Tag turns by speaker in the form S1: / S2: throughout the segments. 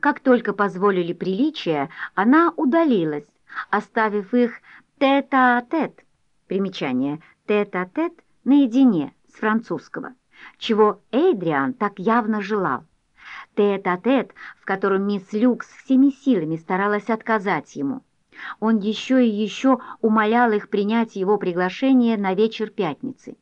S1: Как только позволили приличия, она удалилась, оставив их тет-а-тет. Примечание тет-а-тет наедине с французского, чего Эйдриан так явно желал. Тет-а-тет, в котором мисс Люкс всеми силами старалась отказать ему. Он еще и еще умолял их принять его приглашение на вечер пятницы.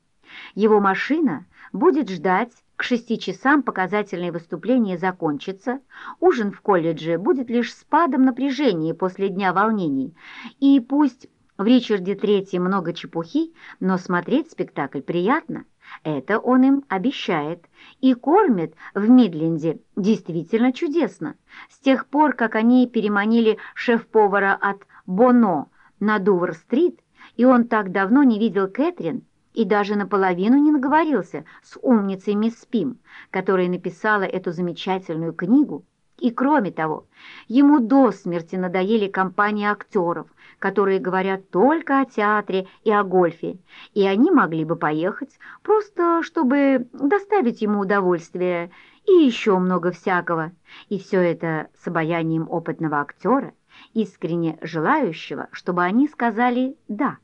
S1: Его машина будет ждать, к шести часам показательное выступление закончится, ужин в колледже будет лишь спадом напряжения после дня волнений, и пусть в Ричарде Третьем много чепухи, но смотреть спектакль приятно. Это он им обещает. И кормит в Мидленде действительно чудесно. С тех пор, как они переманили шеф-повара от Боно на Дувр-стрит, и он так давно не видел Кэтрин, и даже наполовину не наговорился с умницей мисс Пим, которая написала эту замечательную книгу. И кроме того, ему до смерти надоели компании актеров, которые говорят только о театре и о гольфе, и они могли бы поехать, просто чтобы доставить ему удовольствие и еще много всякого, и все это с обаянием опытного актера, искренне желающего, чтобы они сказали «да».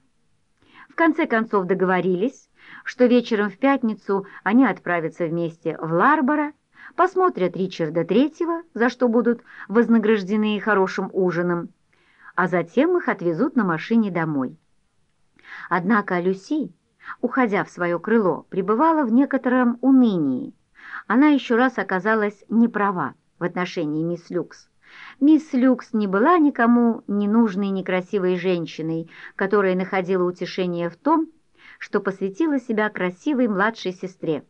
S1: Конце концов договорились, что вечером в пятницу они отправятся вместе в Ларборо, посмотрят Ричарда Третьего, за что будут вознаграждены хорошим ужином, а затем их отвезут на машине домой. Однако Люси, уходя в свое крыло, пребывала в некотором унынии. Она еще раз оказалась неправа в отношении мисс Люкс. Мисс Люкс не была никому не нужной некрасивой женщиной, которая находила утешение в том, что посвятила себя красивой младшей сестре.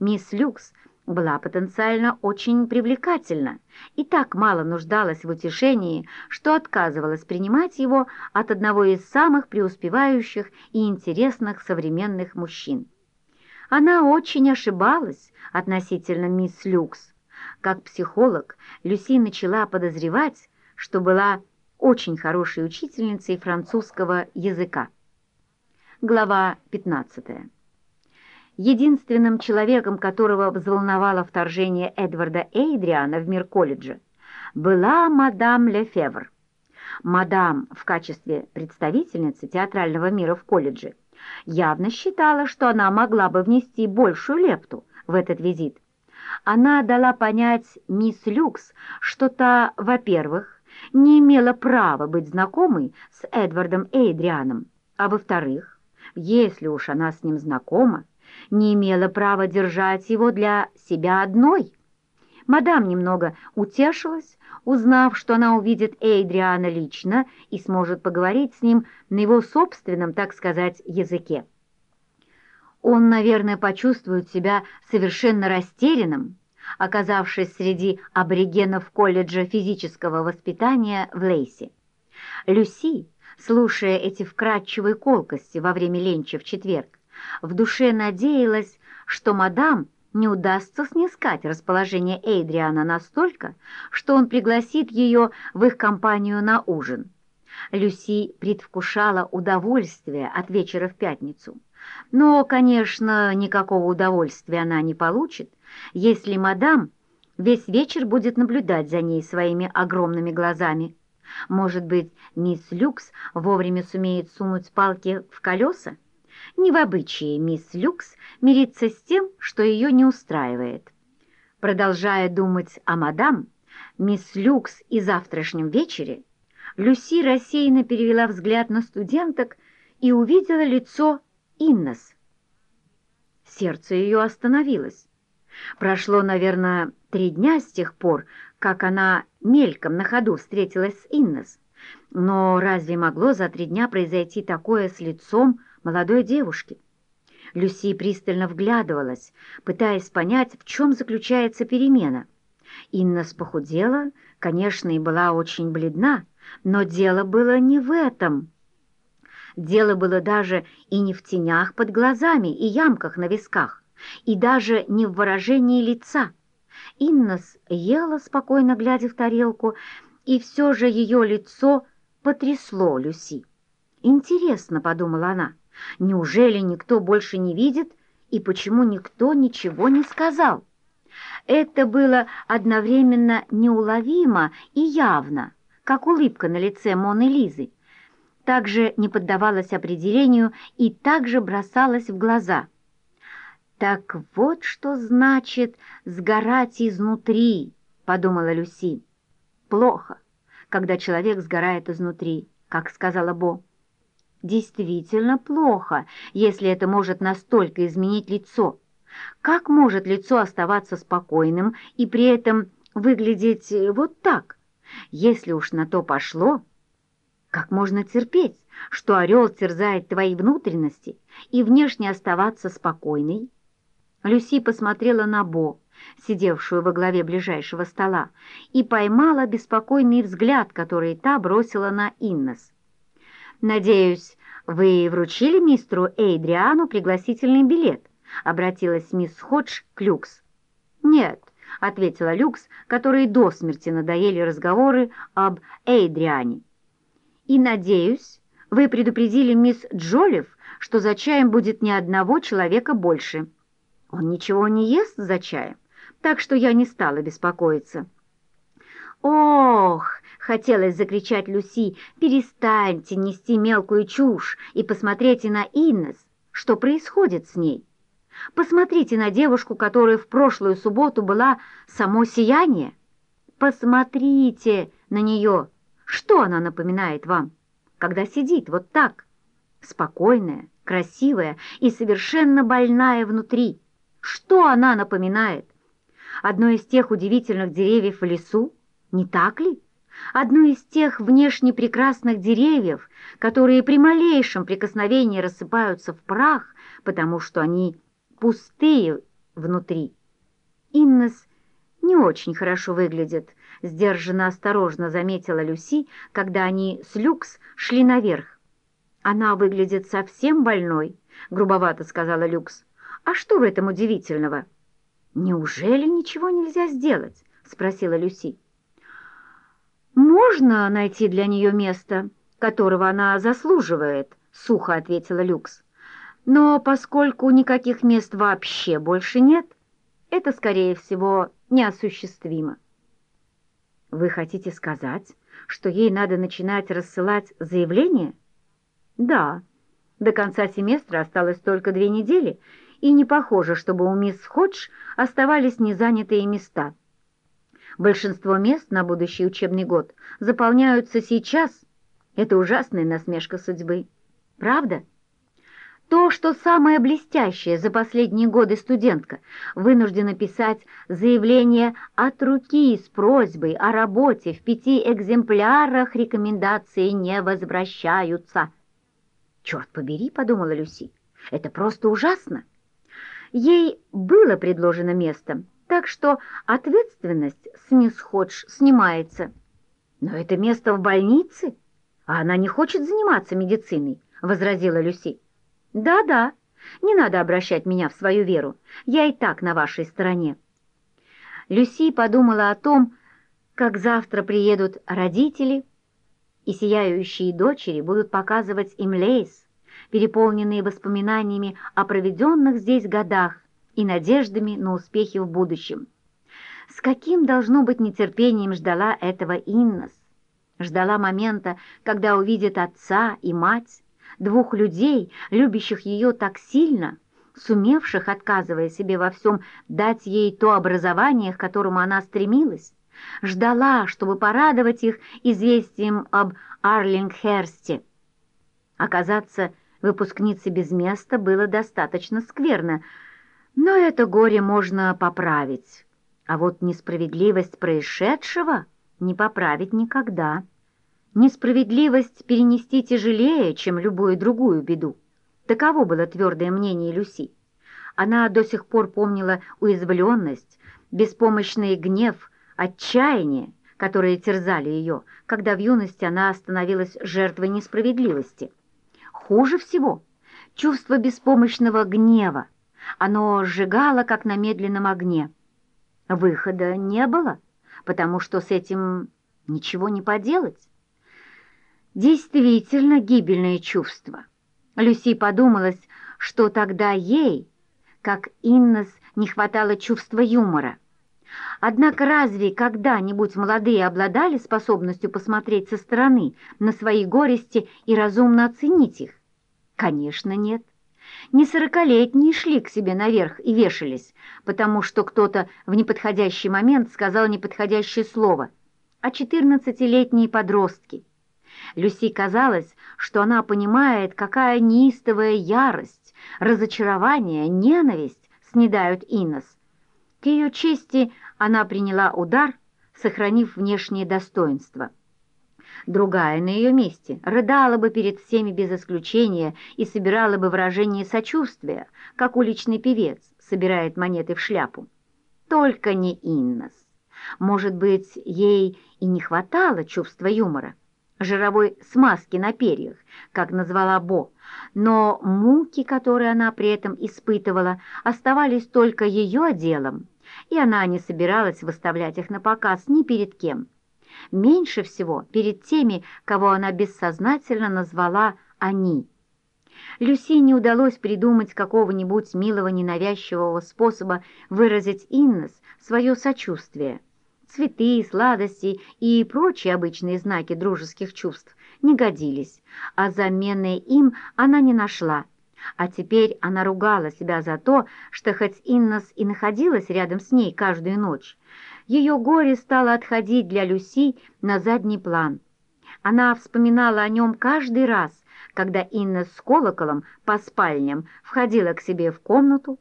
S1: Мисс Люкс была потенциально очень привлекательна и так мало нуждалась в утешении, что отказывалась принимать его от одного из самых преуспевающих и интересных современных мужчин. Она очень ошибалась относительно мисс Люкс, как психолог, Люси начала подозревать, что была очень хорошей учительницей французского языка. Глава 15. Единственным человеком, которого взволновало вторжение Эдварда Эйдриана в мир колледжа, была мадам Лефевр. Мадам в качестве представительницы театрального мира в колледже явно считала, что она могла бы внести большую лепту в этот визит, она дала понять мисс Люкс, что та, во-первых, не имела права быть знакомой с Эдвардом Эйдрианом, а во-вторых, если уж она с ним знакома, не имела права держать его для себя одной. Мадам немного утешилась, узнав, что она увидит Эйдриана лично и сможет поговорить с ним на его собственном, так сказать, языке. Он, наверное, почувствует себя совершенно растерянным, оказавшись среди аборигенов колледжа физического воспитания в Лейсе. Люси, слушая эти вкрадчивые колкости во время ленча в четверг, в душе надеялась, что мадам не удастся снискать расположение Эйдриана настолько, что он пригласит ее в их компанию на ужин. Люси предвкушала удовольствие от вечера в пятницу. Но, конечно, никакого удовольствия она не получит, если мадам весь вечер будет наблюдать за ней своими огромными глазами. Может быть, мисс Люкс вовремя сумеет сунуть палки в колеса? Не в обычае мисс Люкс мириться с тем, что ее не устраивает. Продолжая думать о мадам, мисс Люкс и завтрашнем вечере, Люси рассеянно перевела взгляд на студенток и увидела лицо Иннес. Сердце ее остановилось. Прошло, наверное, три дня с тех пор, как она мельком на ходу встретилась с Иннес. Но разве могло за три дня произойти такое с лицом молодой девушки? Люси пристально вглядывалась, пытаясь понять, в чем заключается перемена. Иннес похудела, конечно, и была очень бледна, но дело было не в этом. Дело было даже и не в тенях под глазами и ямках на висках, и даже не в выражении лица. Иннос ела, спокойно глядя в тарелку, и все же ее лицо потрясло Люси. «Интересно», — подумала она, — «неужели никто больше не видит, и почему никто ничего не сказал?» Это было одновременно неуловимо и явно, как улыбка на лице Моны Лизы. Также не поддавалась определению и также бросалась в глаза. «Так вот что значит «сгорать изнутри», — подумала Люси. «Плохо, когда человек сгорает изнутри», как сказала Бо. Действительно плохо, если это может настолько изменить лицо. Как может лицо оставаться спокойным и при этом выглядеть вот так? Если уж на то пошло, как можно терпеть, что орел терзает твои внутренности и внешне оставаться спокойной? Люси посмотрела на Бо, сидевшую во главе ближайшего стола, и поймала беспокойный взгляд, который та бросила на Иннес. «Надеюсь, вы вручили мистеру Эйдриану пригласительный билет?» — обратилась мисс Ходж к Люкс. «Нет», — ответила Люкс, которой до смерти надоели разговоры об Эйдриане. «И, надеюсь, вы предупредили мисс Джолиф, что за чаем будет ни одного человека больше. Он ничего не ест за чаем, так что я не стала беспокоиться». «Ох!» — хотелось закричать Люси, «перестаньте нести мелкую чушь и посмотрите на Иннес, что происходит с ней». Посмотрите на девушку, которая в прошлую субботу была само сияние. Посмотрите на нее. Что она напоминает вам, когда сидит вот так, спокойная, красивая и совершенно больная внутри? Что она напоминает? Одно из тех удивительных деревьев в лесу, не так ли? Одно из тех внешне прекрасных деревьев, которые при малейшем прикосновении рассыпаются в прах, потому что они пустые внутри. Иннес не очень хорошо выглядит, сдержанно осторожно заметила Люси, когда они с Люкс шли наверх. Она выглядит совсем больной, грубовато сказала Люкс. А что в этом удивительного? Неужели ничего нельзя сделать? спросила Люси. Можно найти для нее место, которого она заслуживает, сухо ответила Люкс. Но поскольку никаких мест вообще больше нет, это, скорее всего, неосуществимо. Вы хотите сказать, что ей надо начинать рассылать заявления? Да. До конца семестра осталось только две недели, и не похоже, чтобы у мисс Ходж оставались незанятые места. Большинство мест на будущий учебный год заполняются сейчас. Это ужасная насмешка судьбы. Правда? То, что самая блестящая за последние годы студентка вынуждена писать заявление от руки с просьбой о работе в пяти экземплярах рекомендации не возвращаются. «Черт побери», — подумала Люси, — «это просто ужасно». Ей было предложено место, так что ответственность с мисс Ходж снимается. «Но это место в больнице, а она не хочет заниматься медициной», — возразила Люси. «Да-да, не надо обращать меня в свою веру, я и так на вашей стороне». Люси подумала о том, как завтра приедут родители, и сияющие дочери будут показывать им лейс, переполненные воспоминаниями о проведенных здесь годах и надеждами на успехи в будущем. С каким, должно быть, нетерпением ждала этого Иннос. Ждала момента, когда увидит отца и мать, двух людей, любящих ее так сильно, сумевших, отказывая себе во всем, дать ей то образование, к которому она стремилась, ждала, чтобы порадовать их известием об Арлингхерсте. Оказаться выпускницей без места было достаточно скверно, но это горе можно поправить, а вот несправедливость происшедшего не поправить никогда. Несправедливость перенести тяжелее, чем любую другую беду. Таково было твердое мнение Люси. Она до сих пор помнила уязвленность, беспомощный гнев, отчаяние, которые терзали ее, когда в юности она становилась жертвой несправедливости. Хуже всего чувство беспомощного гнева. Оно сжигало, как на медленном огне. Выхода не было, потому что с этим ничего не поделать. Действительно гибельное чувство. Люси подумалась, что тогда ей, как Иннес, не хватало чувства юмора. Однако разве когда-нибудь молодые обладали способностью посмотреть со стороны на свои горести и разумно оценить их? Конечно, нет. Не сорокалетние шли к себе наверх и вешались, потому что кто-то в неподходящий момент сказал неподходящее слово, а четырнадцатилетние подростки. Люси казалось, что она понимает, какая неистовая ярость, разочарование, ненависть снедают Иннес. К ее чести она приняла удар, сохранив внешнее достоинство. Другая на ее месте рыдала бы перед всеми без исключения и собирала бы выражение сочувствия, как уличный певец собирает монеты в шляпу. Только не Иннос. Может быть, ей и не хватало чувства юмора, жировой смазки на перьях, как назвала Бо, но муки, которые она при этом испытывала, оставались только ее делом, и она не собиралась выставлять их на показ ни перед кем меньше всего перед теми, кого она бессознательно назвала «они». Люси не удалось придумать какого-нибудь милого ненавязчивого способа выразить Иннес свое сочувствие. Цветы, сладости и прочие обычные знаки дружеских чувств не годились, а замены им она не нашла. А теперь она ругала себя за то, что хоть Иннес и находилась рядом с ней каждую ночь, ее горе стало отходить для Люси на задний план. Она вспоминала о нем каждый раз, когда Инна с колоколом по спальням входила к себе в комнату,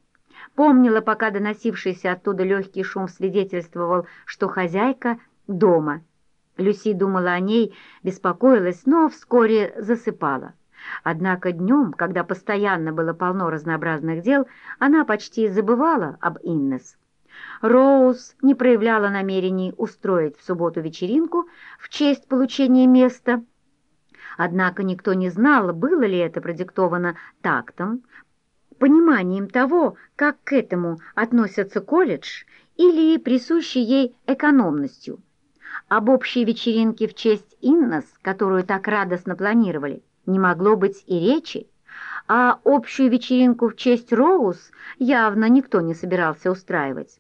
S1: помнила, пока доносившийся оттуда легкий шум свидетельствовал, что хозяйка дома. Люси думала о ней, беспокоилась, но вскоре засыпала. Однако днем, когда постоянно было полно разнообразных дел, она почти забывала об Иннес. Роуз не проявляла намерений устроить в субботу вечеринку в честь получения места. Однако никто не знал, было ли это продиктовано тактом, пониманием того, как к этому относятся колледж, или присущей ей экономностью. Об общей вечеринке в честь Иннес, которую так радостно планировали, не могло быть и речи, а общую вечеринку в честь Роуз явно никто не собирался устраивать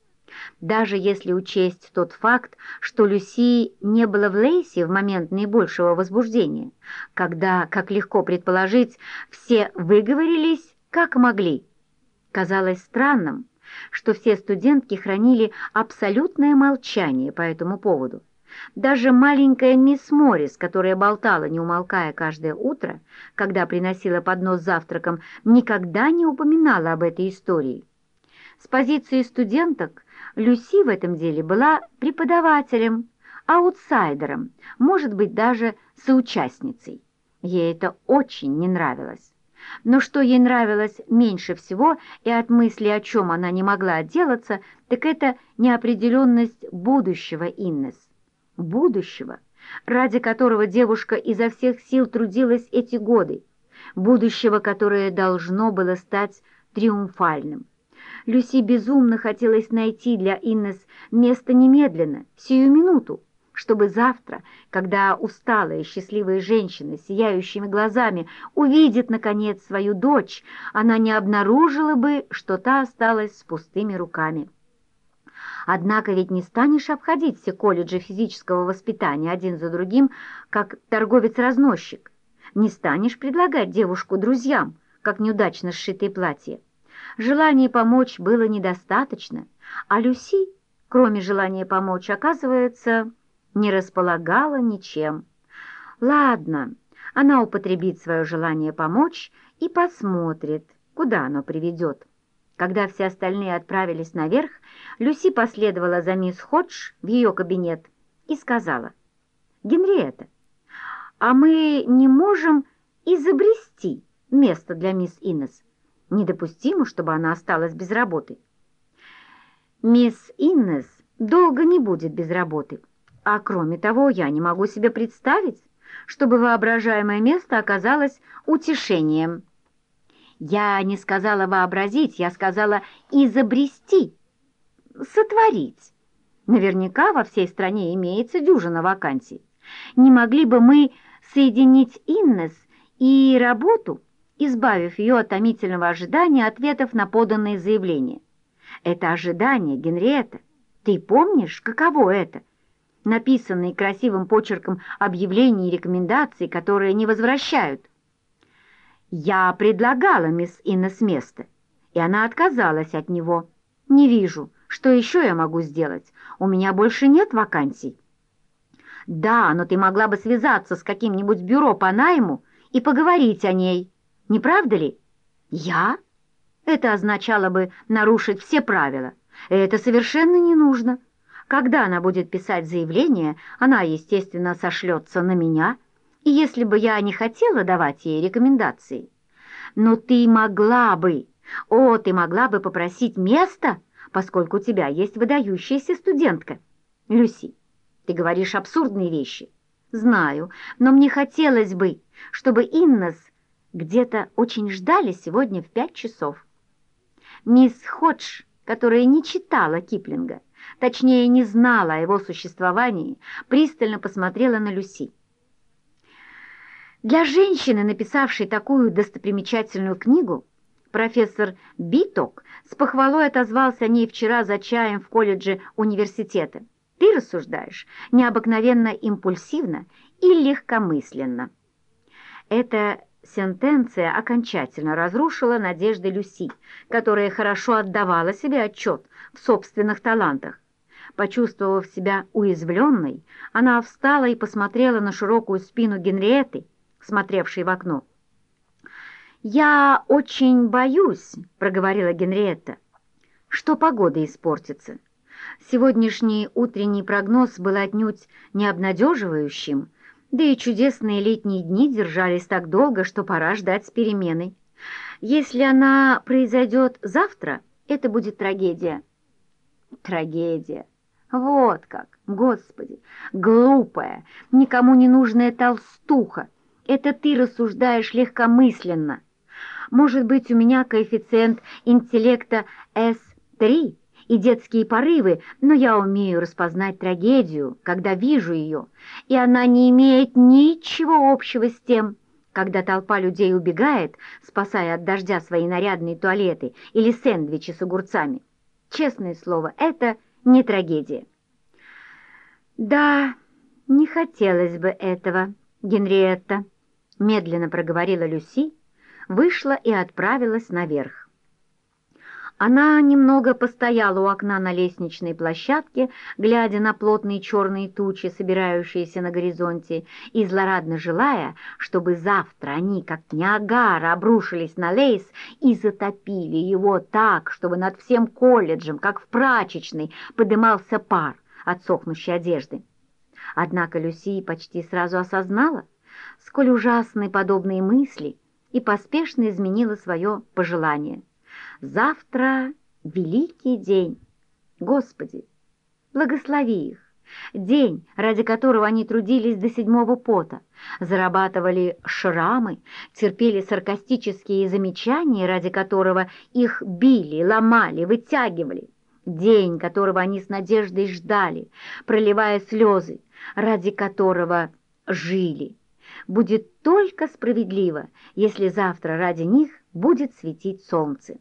S1: даже если учесть тот факт, что Люси не было в Лейсе в момент наибольшего возбуждения, когда, как легко предположить, все выговорились как могли. Казалось странным, что все студентки хранили абсолютное молчание по этому поводу. Даже маленькая мисс Моррис, которая болтала, не умолкая каждое утро, когда приносила поднос завтраком, никогда не упоминала об этой истории. С позиции студенток Люси в этом деле была преподавателем, аутсайдером, может быть, даже соучастницей. Ей это очень не нравилось. Но что ей нравилось меньше всего, и от мысли, о чем она не могла отделаться, так это неопределенность будущего Иннес. Будущего, ради которого девушка изо всех сил трудилась эти годы. Будущего, которое должно было стать триумфальным. Люси безумно хотелось найти для Иннес место немедленно, сию минуту, чтобы завтра, когда усталая и счастливая женщина с сияющими глазами увидит, наконец, свою дочь, она не обнаружила бы, что та осталась с пустыми руками. Однако ведь не станешь обходить все колледжи физического воспитания один за другим, как торговец-разносчик. Не станешь предлагать девушку друзьям, как неудачно сшитые платья. Желания помочь было недостаточно, а Люси, кроме желания помочь, оказывается, не располагала ничем. Ладно, она употребит свое желание помочь и посмотрит, куда оно приведет. Когда все остальные отправились наверх, Люси последовала за мисс Ходж в ее кабинет и сказала, «Генриетта, а мы не можем изобрести место для мисс Иннес?» Недопустимо, чтобы она осталась без работы. Мисс Иннес долго не будет без работы. А кроме того, я не могу себе представить, чтобы воображаемое место оказалось утешением. Я не сказала вообразить, я сказала изобрести, сотворить. Наверняка во всей стране имеется дюжина вакансий. Не могли бы мы соединить Иннес и работу избавив ее от томительного ожидания ответов на поданные заявления. Это ожидание, Генриетта, Ты помнишь, каково это? Написанные красивым почерком объявления и рекомендации, которые не возвращают. Я предлагала мисс Иннес место, и она отказалась от него. Не вижу, что еще я могу сделать. У меня больше нет вакансий. Да, но ты могла бы связаться с каким-нибудь бюро по найму и поговорить о ней. Не правда ли? Я? Это означало бы нарушить все правила. Это совершенно не нужно. Когда она будет писать заявление, она, естественно, сошлется на меня, и если бы я не хотела давать ей рекомендации. Но ты могла бы, о, ты могла бы попросить место, поскольку у тебя есть выдающаяся студентка. Люси, ты говоришь абсурдные вещи. Знаю, но мне хотелось бы, чтобы Иннес где-то очень ждали сегодня в пять часов. Мисс Ходж, которая не читала Киплинга, точнее не знала о его существовании, пристально посмотрела на Люси. Для женщины, написавшей такую достопримечательную книгу, профессор Биток с похвалой отозвался о ней вчера за чаем в колледже университета. Ты рассуждаешь необыкновенно импульсивно и легкомысленно. Это Сентенция окончательно разрушила надежды Люси, которая хорошо отдавала себе отчет в собственных талантах. Почувствовав себя уязвленной, она встала и посмотрела на широкую спину Генриетты, смотревшей в окно. «Я очень боюсь», — проговорила Генриетта, — «что погода испортится. Сегодняшний утренний прогноз был отнюдь не обнадеживающим, да и чудесные летние дни держались так долго, что пора ждать с переменой. Если она произойдет завтра, это будет трагедия. Трагедия. Вот как, Господи, глупая, никому не нужная толстуха. Это ты рассуждаешь легкомысленно. Может быть, у меня коэффициент интеллекта S3, и детские порывы, но я умею распознать трагедию, когда вижу ее, и она не имеет ничего общего с тем, когда толпа людей убегает, спасая от дождя свои нарядные туалеты или сэндвичи с огурцами. Честное слово, это не трагедия. «Да, не хотелось бы этого, Генриетта», — медленно проговорила Люси, вышла и отправилась наверх. Она немного постояла у окна на лестничной площадке, глядя на плотные черные тучи, собирающиеся на горизонте, и злорадно желая, чтобы завтра они, как Ниагара, обрушились на Лейс и затопили его так, чтобы над всем колледжем, как в прачечной, подымался пар от сохнущей одежды. Однако Люси почти сразу осознала, сколь ужасны подобные мысли, и поспешно изменила свое пожелание — Завтра великий день. Господи, благослови их. День, ради которого они трудились до седьмого пота, зарабатывали шрамы, терпели саркастические замечания, ради которого их били, ломали, вытягивали. День, которого они с надеждой ждали, проливая слезы, ради которого жили. Будет только справедливо, если завтра ради них будет светить солнце.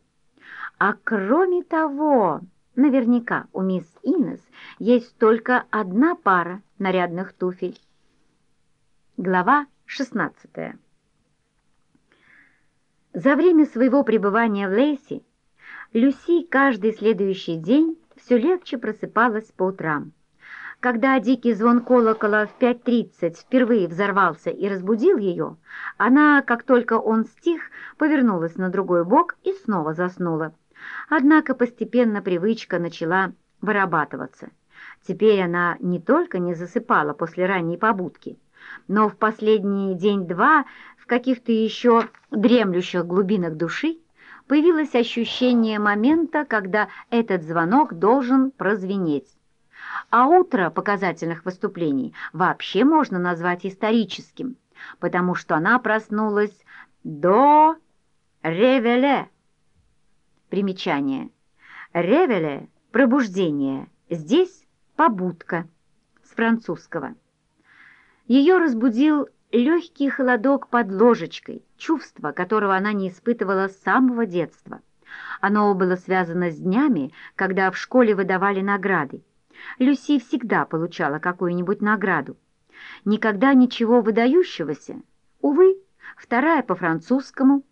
S1: А кроме того, наверняка у мисс Инес есть только одна пара нарядных туфель. Глава 16 За время своего пребывания в Лейси Люси каждый следующий день все легче просыпалась по утрам. Когда дикий звон колокола в 5.30 впервые взорвался и разбудил ее, она, как только он стих, повернулась на другой бок и снова заснула. Однако постепенно привычка начала вырабатываться. Теперь она не только не засыпала после ранней побудки, но в последний день-два в каких-то еще дремлющих глубинах души появилось ощущение момента, когда этот звонок должен прозвенеть. А утро показательных выступлений вообще можно назвать историческим, потому что она проснулась до ревеле. Примечание. Ревеле – пробуждение, здесь побудка с французского. Ее разбудил легкий холодок под ложечкой, чувство, которого она не испытывала с самого детства. Оно было связано с днями, когда в школе выдавали награды. Люси всегда получала какую-нибудь награду. Никогда ничего выдающегося. Увы, вторая по французскому,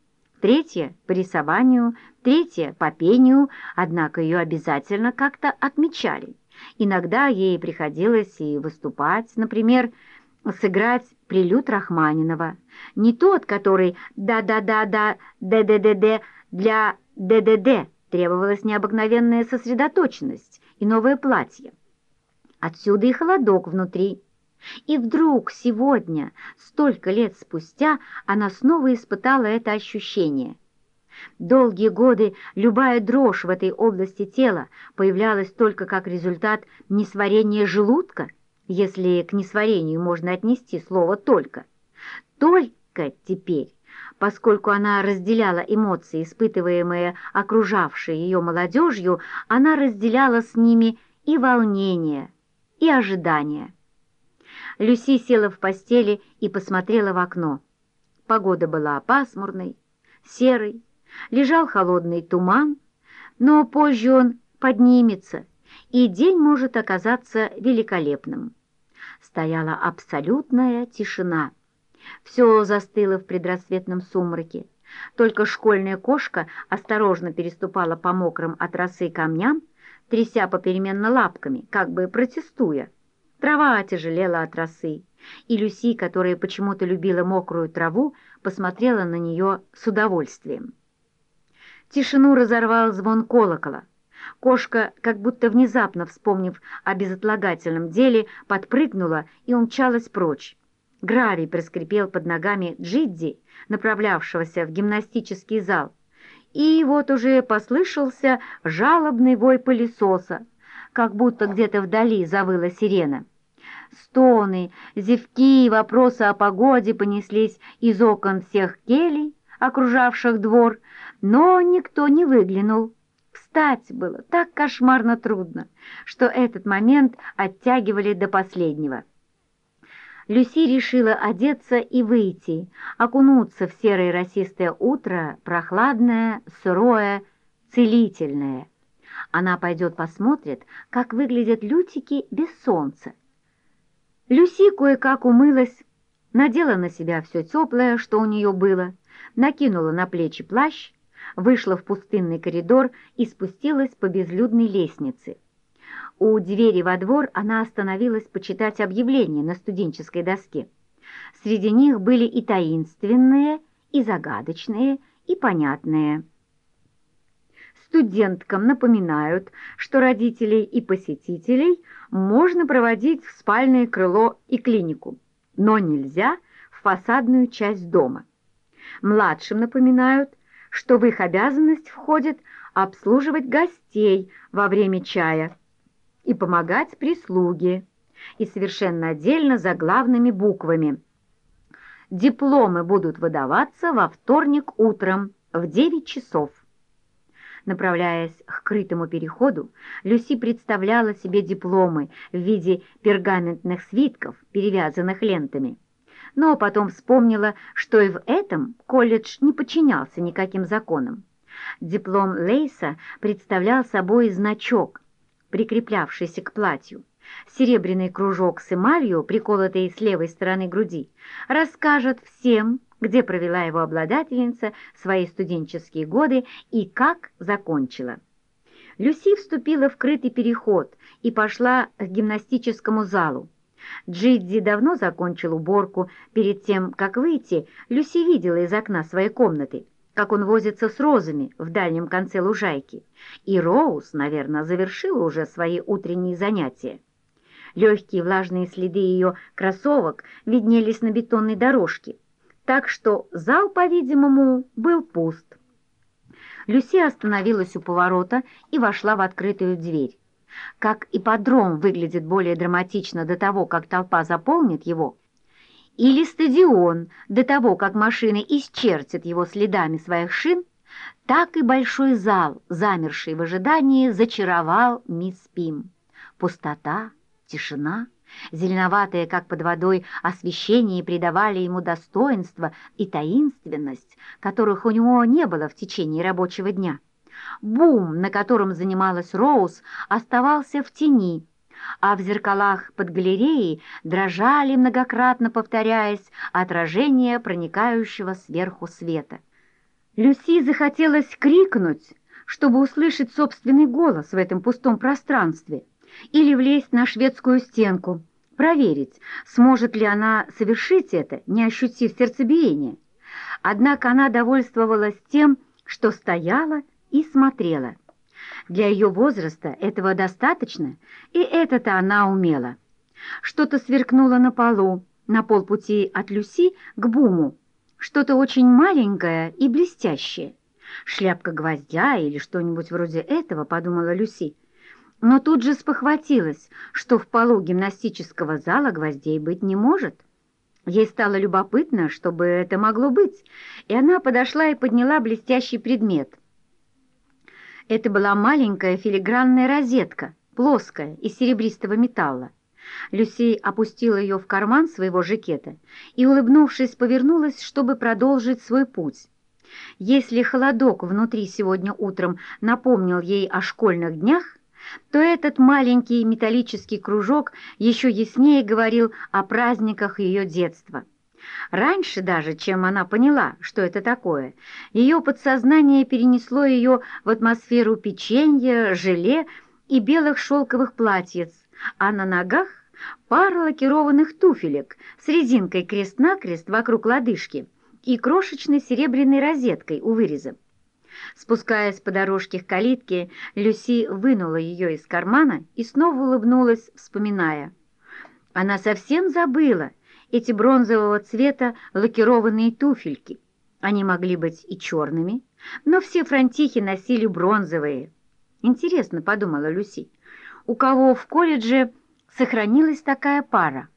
S1: третья по рисованию, третья по пению, однако ее обязательно как-то отмечали. Иногда ей приходилось и выступать, например, сыграть прилюд Рахманинова. Не тот, который «да-да-да-да, д-д-д-д» для «д-д-д» требовалась необыкновенная сосредоточенность и новое платье. Отсюда и холодок внутри. И вдруг сегодня, столько лет спустя, она снова испытала это ощущение. Долгие годы любая дрожь в этой области тела появлялась только как результат несварения желудка, если к несварению можно отнести слово «только». Только теперь, поскольку она разделяла эмоции, испытываемые окружавшей ее молодежью, она разделяла с ними и волнение, и ожидание. Люси села в постели и посмотрела в окно. Погода была пасмурной, серой, лежал холодный туман, но позже он поднимется, и день может оказаться великолепным. Стояла абсолютная тишина. Все застыло в предрассветном сумраке. Только школьная кошка осторожно переступала по мокрым от росы камням, тряся попеременно лапками, как бы протестуя. Трава отяжелела от росы, и Люси, которая почему-то любила мокрую траву, посмотрела на нее с удовольствием. Тишину разорвал звон колокола. Кошка, как будто внезапно вспомнив о безотлагательном деле, подпрыгнула и умчалась прочь. Гравий проскрипел под ногами Джидди, направлявшегося в гимнастический зал. И вот уже послышался жалобный вой пылесоса, как будто где-то вдали завыла сирена. Стоны, зевки и вопросы о погоде понеслись из окон всех келей, окружавших двор, но никто не выглянул. Встать было так кошмарно трудно, что этот момент оттягивали до последнего. Люси решила одеться и выйти, окунуться в серое росистое утро, прохладное, сырое, целительное. Она пойдет посмотрит, как выглядят лютики без солнца. Люси кое-как умылась, надела на себя все теплое, что у нее было, накинула на плечи плащ, вышла в пустынный коридор и спустилась по безлюдной лестнице. У двери во двор она остановилась почитать объявления на студенческой доске. Среди них были и таинственные, и загадочные, и понятные. Студенткам напоминают, что родителей и посетителей можно проводить в спальное крыло и клинику, но нельзя в фасадную часть дома. Младшим напоминают, что в их обязанность входит обслуживать гостей во время чая и помогать прислуге, и совершенно отдельно за главными буквами. Дипломы будут выдаваться во вторник утром в 9 часов. Направляясь к крытому переходу, Люси представляла себе дипломы в виде пергаментных свитков, перевязанных лентами но потом вспомнила, что и в этом колледж не подчинялся никаким законам. Диплом Лейса представлял собой значок, прикреплявшийся к платью. Серебряный кружок с эмалью, приколотый с левой стороны груди, расскажет всем, где провела его обладательница свои студенческие годы и как закончила. Люси вступила в крытый переход и пошла к гимнастическому залу. Джидди давно закончил уборку. Перед тем, как выйти, Люси видела из окна своей комнаты, как он возится с розами в дальнем конце лужайки. И Роуз, наверное, завершила уже свои утренние занятия. Легкие влажные следы ее кроссовок виднелись на бетонной дорожке, так что зал, по-видимому, был пуст. Люси остановилась у поворота и вошла в открытую дверь. Как ипподром выглядит более драматично до того, как толпа заполнит его, или стадион до того, как машины исчертят его следами своих шин, так и большой зал, замерший в ожидании, зачаровал мисс Пим. Пустота, тишина, зеленоватое, как под водой, освещение придавали ему достоинство и таинственность, которых у него не было в течение рабочего дня. Бум, на котором занималась Роуз, оставался в тени, а в зеркалах под галереей дрожали, многократно повторяясь, отражение проникающего сверху света. Люси захотелось крикнуть, чтобы услышать собственный голос в этом пустом пространстве, или влезть на шведскую стенку, проверить, сможет ли она совершить это, не ощутив сердцебиения. Однако она довольствовалась тем, что стояла и смотрела. Для ее возраста этого достаточно, и это-то она умела. Что-то сверкнуло на полу, на полпути от Люси к Буму, что-то очень маленькое и блестящее. Шляпка гвоздя или что-нибудь вроде этого, подумала Люси. Но тут же спохватилась, что в полу гимнастического зала гвоздей быть не может. Ей стало любопытно, чтобы это могло быть, и она подошла и подняла блестящий предмет. Это была маленькая филигранная розетка, плоская, из серебристого металла. Люси опустила ее в карман своего жакета и, улыбнувшись, повернулась, чтобы продолжить свой путь. Если холодок внутри сегодня утром напомнил ей о школьных днях, то этот маленький металлический кружок еще яснее говорил о праздниках ее детства. Раньше даже, чем она поняла, что это такое, ее подсознание перенесло ее в атмосферу печенья, желе и белых шелковых платьиц, а на ногах пара лакированных туфелек с резинкой крест-накрест вокруг лодыжки и крошечной серебряной розеткой у выреза. Спускаясь по дорожке к калитке, Люси вынула ее из кармана и снова улыбнулась, вспоминая. Она совсем забыла эти бронзового цвета лакированные туфельки. Они могли быть и черными, но все франтихи носили бронзовые. Интересно, подумала Люси, у кого в колледже сохранилась такая пара?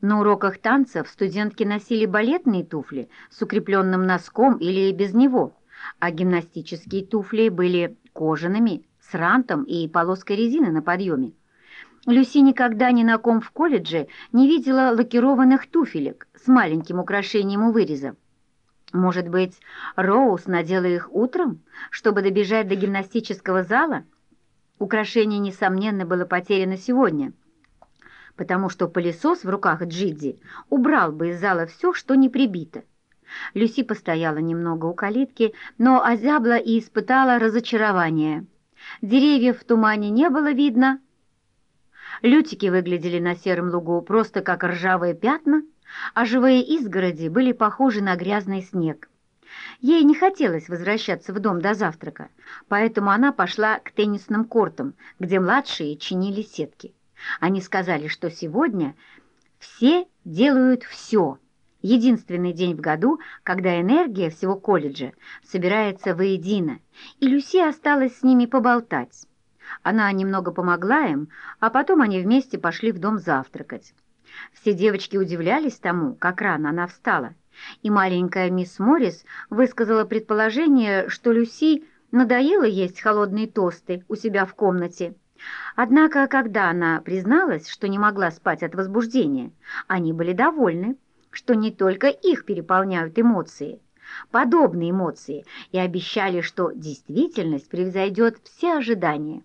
S1: На уроках танцев студентки носили балетные туфли с укрепленным носком или без него – а гимнастические туфли были кожаными, с рантом и полоской резины на подъеме. Люси никогда ни на ком в колледже не видела лакированных туфелек с маленьким украшением у выреза. Может быть, Роуз надела их утром, чтобы добежать до гимнастического зала? Украшение, несомненно, было потеряно сегодня, потому что пылесос в руках Джидди убрал бы из зала все, что не прибито. Люси постояла немного у калитки, но озябла и испытала разочарование. Деревьев в тумане не было видно. Лютики выглядели на сером лугу просто как ржавые пятна, а живые изгороди были похожи на грязный снег. Ей не хотелось возвращаться в дом до завтрака, поэтому она пошла к теннисным кортам, где младшие чинили сетки. Они сказали, что сегодня все делают все – единственный день в году, когда энергия всего колледжа собирается воедино, и Люси осталась с ними поболтать. Она немного помогла им, а потом они вместе пошли в дом завтракать. Все девочки удивлялись тому, как рано она встала, и маленькая мисс Моррис высказала предположение, что Люси надоело есть холодные тосты у себя в комнате. Однако, когда она призналась, что не могла спать от возбуждения, они были довольны что не только их переполняют эмоции, подобные эмоции, и обещали, что действительность превзойдет все ожидания.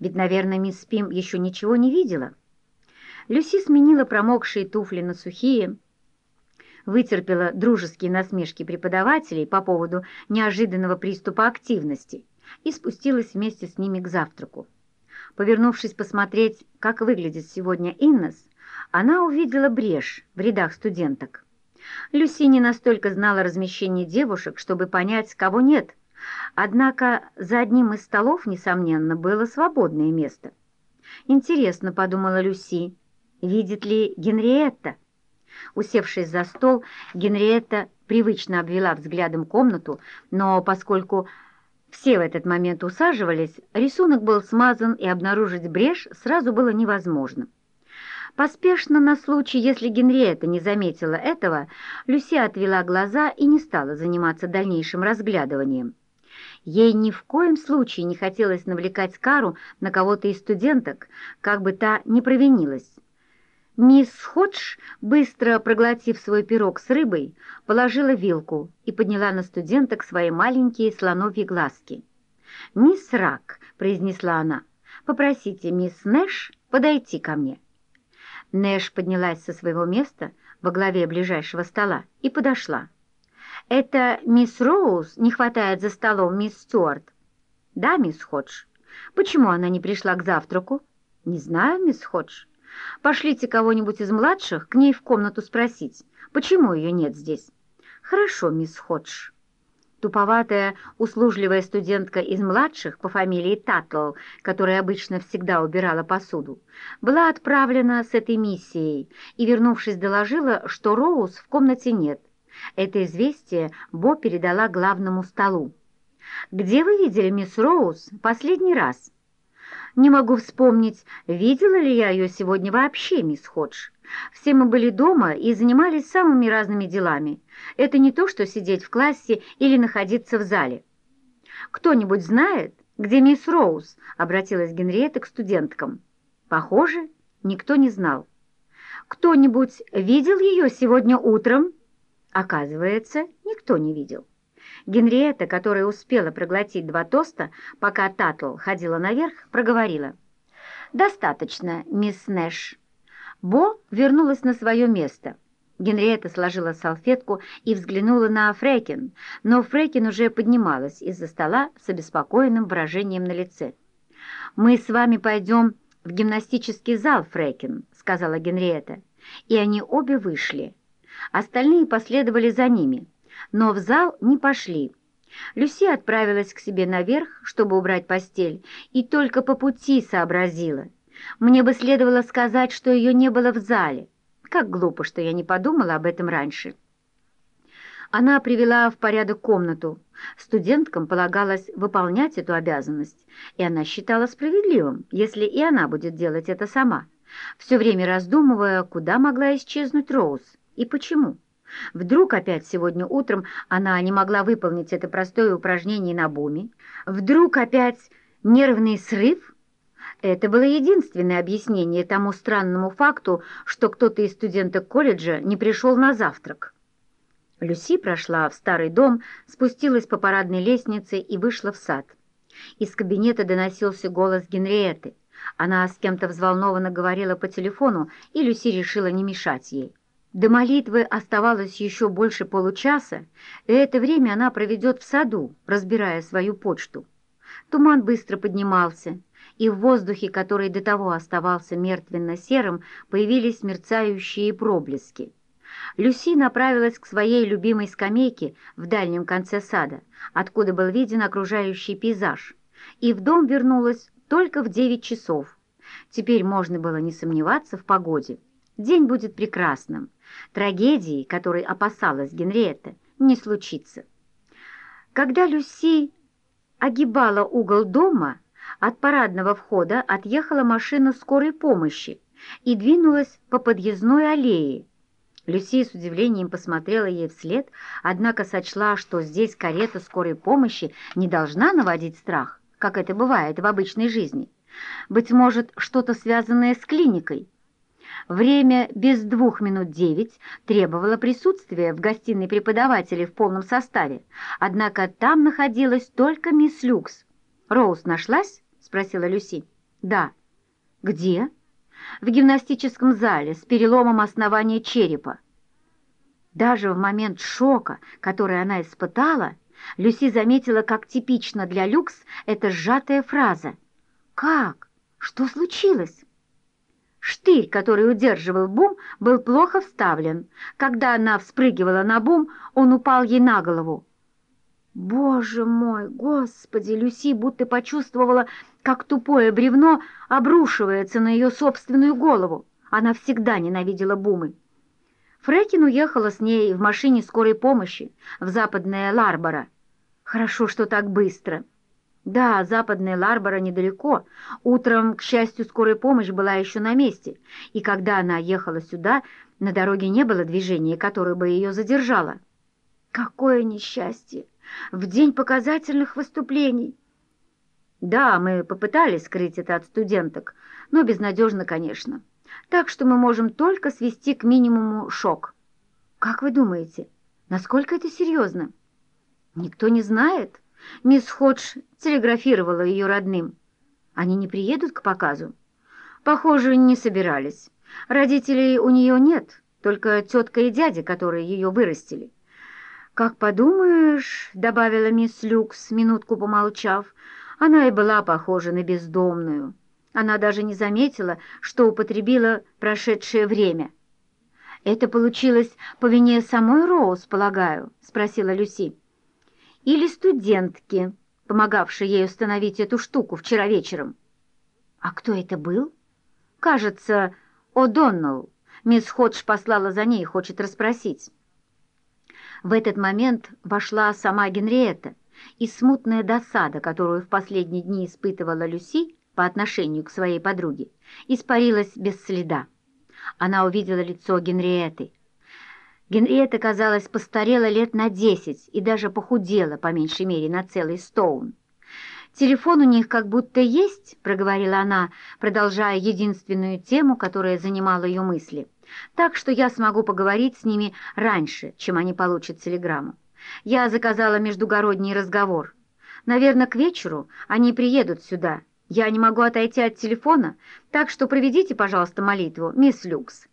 S1: Ведь, наверное, мисс Спим еще ничего не видела. Люси сменила промокшие туфли на сухие, вытерпела дружеские насмешки преподавателей по поводу неожиданного приступа активности и спустилась вместе с ними к завтраку. Повернувшись посмотреть, как выглядит сегодня Иннес, она увидела брешь в рядах студенток. Люси не настолько знала размещение девушек, чтобы понять, кого нет. Однако за одним из столов, несомненно, было свободное место. «Интересно», — подумала Люси, — «видит ли Генриетта?» Усевшись за стол, Генриетта привычно обвела взглядом комнату, но поскольку все в этот момент усаживались, рисунок был смазан, и обнаружить брешь сразу было невозможно. Поспешно на случай, если Генриетта не заметила этого, Люси отвела глаза и не стала заниматься дальнейшим разглядыванием. Ей ни в коем случае не хотелось навлекать Кару на кого-то из студенток, как бы та не провинилась. Мисс Ходж, быстро проглотив свой пирог с рыбой, положила вилку и подняла на студенток свои маленькие слоновьи глазки. «Мисс Рак», — произнесла она, — Попросите мисс Нэш подойти ко мне». Нэш поднялась со своего места во главе ближайшего стола и подошла. «Это мисс Роуз не хватает за столом, мисс Стюарт?» «Да, мисс Ходж. Почему она не пришла к завтраку?» «Не знаю, мисс Ходж. Пошлите кого-нибудь из младших к ней в комнату спросить, почему ее нет здесь». «Хорошо, мисс Ходж». Туповатая, услужливая студентка из младших по фамилии Татл, которая обычно всегда убирала посуду, была отправлена с этой миссией и, вернувшись, доложила, что Роуз в комнате нет. Это известие Бо передала главному столу. «Где вы видели мисс Роуз последний раз?» «Не могу вспомнить, видела ли я ее сегодня вообще, мисс Ходж. Все мы были дома и занимались самыми разными делами. Это не то, что сидеть в классе или находиться в зале. «Кто-нибудь знает, где мисс Роуз?» — обратилась Генриетта к студенткам. Похоже, никто не знал. «Кто-нибудь видел ее сегодня утром?» Оказывается, никто не видел. Генриетта, которая успела проглотить два тоста, пока Татл ходила наверх, проговорила. «Достаточно, мисс Нэш». Бо вернулась на свое место. Генриетта сложила салфетку и взглянула на Фрекин, но Фрекин уже поднималась из-за стола с обеспокоенным выражением на лице. «Мы с вами пойдем в гимнастический зал, Фрекин», — сказала Генриетта, и они обе вышли. Остальные последовали за ними, но в зал не пошли. Люси отправилась к себе наверх, чтобы убрать постель, и только по пути сообразила — мне бы следовало сказать, что ее не было в зале. Как глупо, что я не подумала об этом раньше. Она привела в порядок комнату. Студенткам полагалось выполнять эту обязанность, и она считала справедливым, если и она будет делать это сама, все время раздумывая, куда могла исчезнуть Роуз и почему. Вдруг опять сегодня утром она не могла выполнить это простое упражнение на буме, вдруг опять нервный срыв — это было единственное объяснение тому странному факту, что кто-то из студенток колледжа не пришел на завтрак. Люси прошла в старый дом, спустилась по парадной лестнице и вышла в сад. Из кабинета доносился голос Генриетты. Она с кем-то взволнованно говорила по телефону, и Люси решила не мешать ей. До молитвы оставалось еще больше получаса, и это время она проведет в саду, разбирая свою почту. Туман быстро поднимался, и в воздухе, который до того оставался мертвенно-серым, появились мерцающие проблески. Люси направилась к своей любимой скамейке в дальнем конце сада, откуда был виден окружающий пейзаж, и в дом вернулась только в девять часов. Теперь можно было не сомневаться в погоде. День будет прекрасным. Трагедии, которой опасалась Генриетта, не случится. Когда Люси огибала угол дома, от парадного входа отъехала машина скорой помощи и двинулась по подъездной аллее. Люси с удивлением посмотрела ей вслед, однако сочла, что здесь карета скорой помощи не должна наводить страх, как это бывает в обычной жизни. Быть может, что-то связанное с клиникой. Время без двух минут девять требовало присутствия в гостиной преподавателей в полном составе, однако там находилась только мисс Люкс. «Роуз нашлась?» — спросила Люси. «Да». «Где?» «В гимнастическом зале с переломом основания черепа». Даже в момент шока, который она испытала, Люси заметила, как типично для Люкс эта сжатая фраза. «Как? Что случилось?» Штырь, который удерживал бум, был плохо вставлен. Когда она вспрыгивала на бум, он упал ей на голову. Боже мой, господи, Люси будто почувствовала, как тупое бревно обрушивается на ее собственную голову. Она всегда ненавидела бумы. Фрекин уехала с ней в машине скорой помощи в западное Ларборо. Хорошо, что так быстро. Да, западное Ларборо недалеко. Утром, к счастью, скорая помощь была еще на месте, и когда она ехала сюда, на дороге не было движения, которое бы ее задержало. Какое несчастье! В день показательных выступлений. Да, мы попытались скрыть это от студенток, но безнадежно, конечно. Так что мы можем только свести к минимуму шок. Как вы думаете, насколько это серьезно? Никто не знает. Мисс Ходж телеграфировала ее родным. Они не приедут к показу? Похоже, не собирались. Родителей у нее нет, только тетка и дядя, которые ее вырастили. «Как подумаешь», — добавила мисс Люкс, минутку помолчав, она и была похожа на бездомную. Она даже не заметила, что употребила прошедшее время. «Это получилось по вине самой Роуз, полагаю?» — спросила Люси. «Или студентки, помогавшей ей установить эту штуку вчера вечером?» «А кто это был?» «Кажется, О'Доннелл. Мисс Ходж послала за ней и хочет расспросить». В этот момент вошла сама Генриетта, и смутная досада, которую в последние дни испытывала Люси по отношению к своей подруге, испарилась без следа. Она увидела лицо Генриетты. Генриетта, казалось, постарела лет на десять и даже похудела, по меньшей мере, на целый стоун. «Телефон у них как будто есть», — проговорила она, продолжая единственную тему, которая занимала ее мысли. «Так что я смогу поговорить с ними раньше, чем они получат телеграмму. Я заказала междугородний разговор. Наверное, к вечеру они приедут сюда. Я не могу отойти от телефона, так что проведите, пожалуйста, молитву, мисс Люкс.